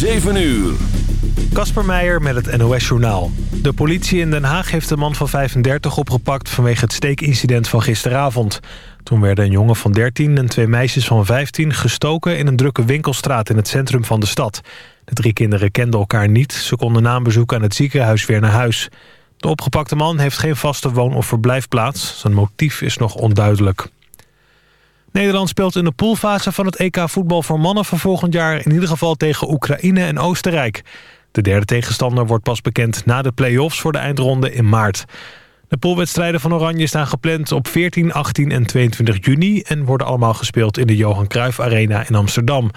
7 uur. Kasper Meijer met het NOS-journaal. De politie in Den Haag heeft een man van 35 opgepakt... vanwege het steekincident van gisteravond. Toen werden een jongen van 13 en twee meisjes van 15 gestoken... in een drukke winkelstraat in het centrum van de stad. De drie kinderen kenden elkaar niet. Ze konden na een bezoek aan het ziekenhuis weer naar huis. De opgepakte man heeft geen vaste woon- of verblijfplaats. Zijn motief is nog onduidelijk. Nederland speelt in de poolfase van het EK voetbal voor mannen van volgend jaar... in ieder geval tegen Oekraïne en Oostenrijk. De derde tegenstander wordt pas bekend na de play-offs voor de eindronde in maart. De poolwedstrijden van Oranje staan gepland op 14, 18 en 22 juni... en worden allemaal gespeeld in de Johan Cruijff Arena in Amsterdam.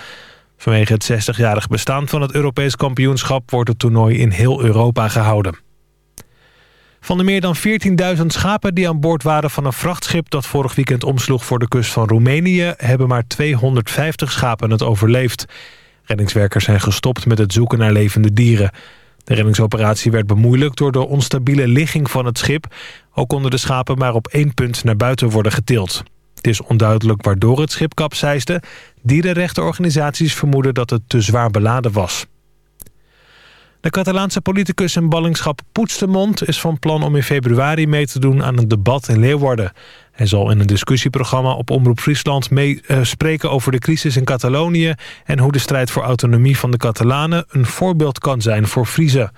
Vanwege het 60-jarig bestaan van het Europees kampioenschap... wordt het toernooi in heel Europa gehouden. Van de meer dan 14.000 schapen die aan boord waren van een vrachtschip... dat vorig weekend omsloeg voor de kust van Roemenië... hebben maar 250 schapen het overleefd. Reddingswerkers zijn gestopt met het zoeken naar levende dieren. De reddingsoperatie werd bemoeilijkt door de onstabiele ligging van het schip. Ook konden de schapen maar op één punt naar buiten worden getild. Het is onduidelijk waardoor het schip kapseisde. Dierenrechtenorganisaties vermoeden dat het te zwaar beladen was. De Catalaanse politicus en ballingschap Poetstemond is van plan om in februari mee te doen aan een debat in Leeuwarden. Hij zal in een discussieprogramma op Omroep Friesland mee uh, spreken over de crisis in Catalonië en hoe de strijd voor autonomie van de Catalanen een voorbeeld kan zijn voor Friese.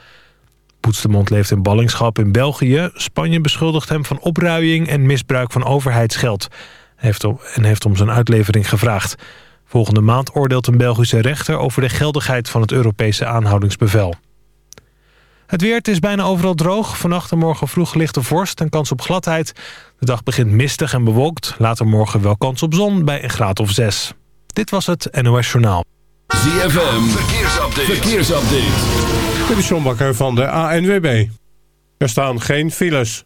Poetstemond leeft in ballingschap in België. Spanje beschuldigt hem van opruiing en misbruik van overheidsgeld. Heeft en heeft om zijn uitlevering gevraagd. Volgende maand oordeelt een Belgische rechter over de geldigheid van het Europese aanhoudingsbevel. Het weer, het is bijna overal droog. Vannacht en morgen vroeg lichte vorst en kans op gladheid. De dag begint mistig en bewolkt. Later morgen wel kans op zon bij een graad of zes. Dit was het NOS Journaal. ZFM, verkeersupdate. verkeersupdate. Dit is John Bakker van de ANWB. Er staan geen files.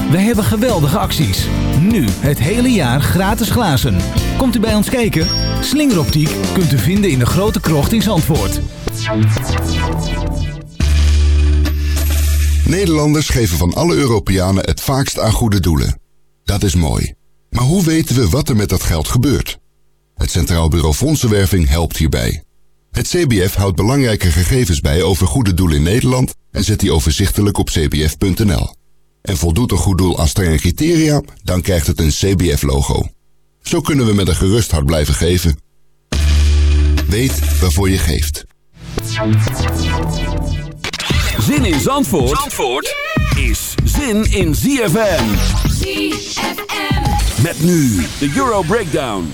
Wij hebben geweldige acties. Nu het hele jaar gratis glazen. Komt u bij ons kijken? Slingeroptiek kunt u vinden in de grote krocht in Zandvoort. Nederlanders geven van alle Europeanen het vaakst aan goede doelen. Dat is mooi. Maar hoe weten we wat er met dat geld gebeurt? Het Centraal Bureau Fondsenwerving helpt hierbij. Het CBF houdt belangrijke gegevens bij over goede doelen in Nederland en zet die overzichtelijk op cbf.nl. En voldoet een goed doel aan strenge criteria, dan krijgt het een CBF-logo. Zo kunnen we met een gerust hart blijven geven. Weet waarvoor je geeft. Zin in Zandvoort, Zandvoort is zin in ZFM. ZFM. Met nu de Euro Breakdown.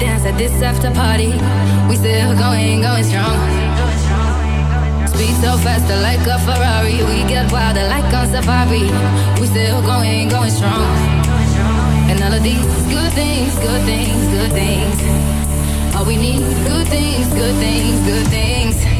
dance at this after party. We still going, going strong. Speed so faster like a Ferrari. We get wilder like on safari. We still going, going strong. And all of these good things, good things, good things. All we need, good things, good things, good things.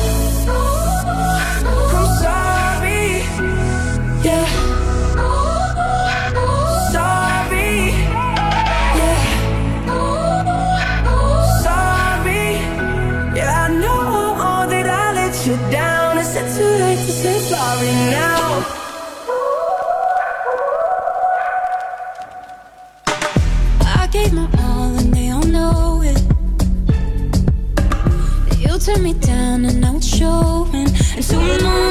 And soon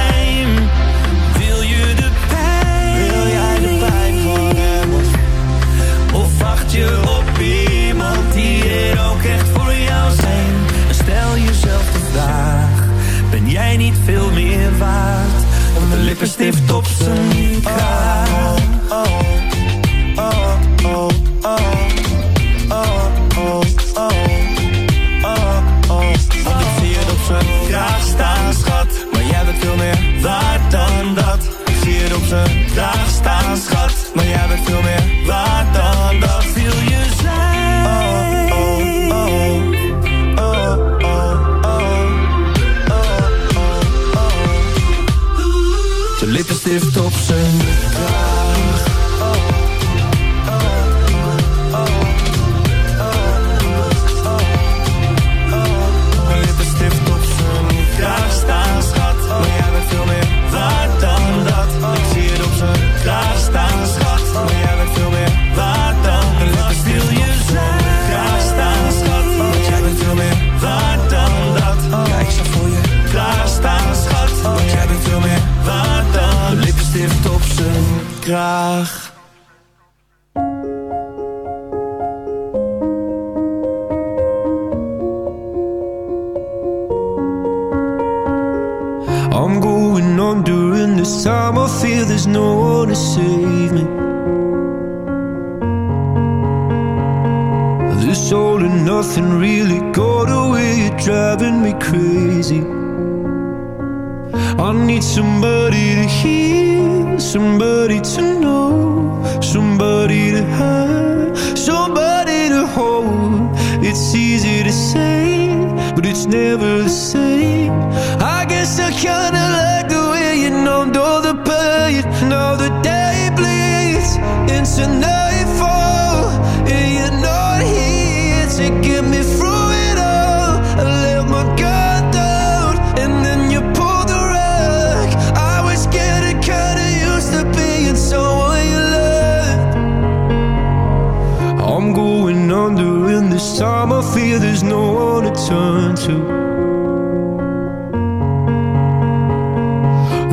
veel meer waard. Om de lippenstift op zijn kraag. Oh, oh, oh, oh, oh, oh, oh, ik zie het op zijn kraag staan, schat. Maar jij bent veel meer waard dan dat. Ik zie het op zijn kraag staan, schat. Maar jij bent veel meer waard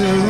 to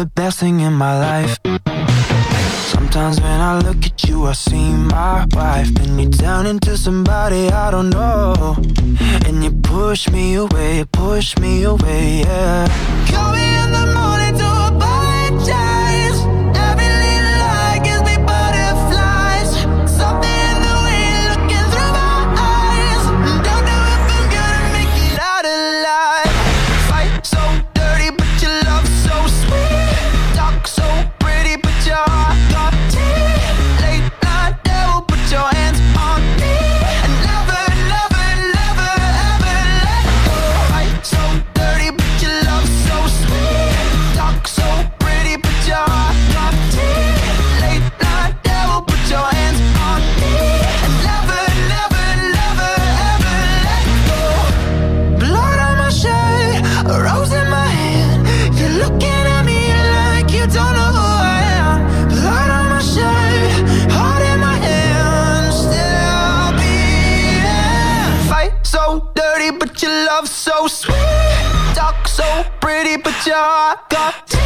the best thing in my life. Sometimes when I look at you, I see my wife. Then you turn down into somebody I don't know. And you push me away, push me away, yeah. Call me in the morning. sure I got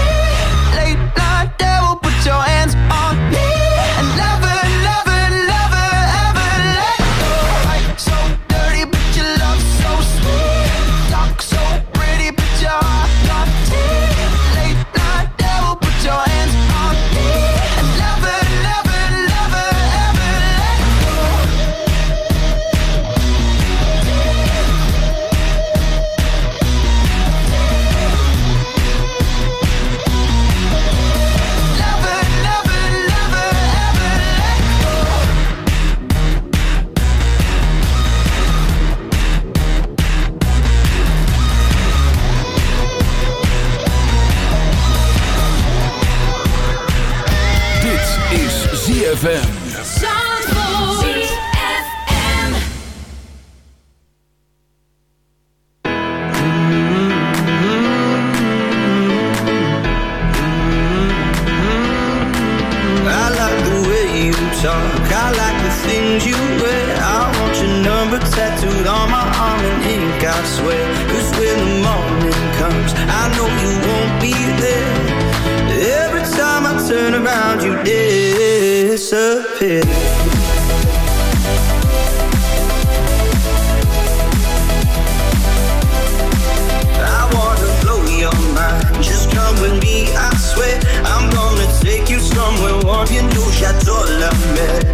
met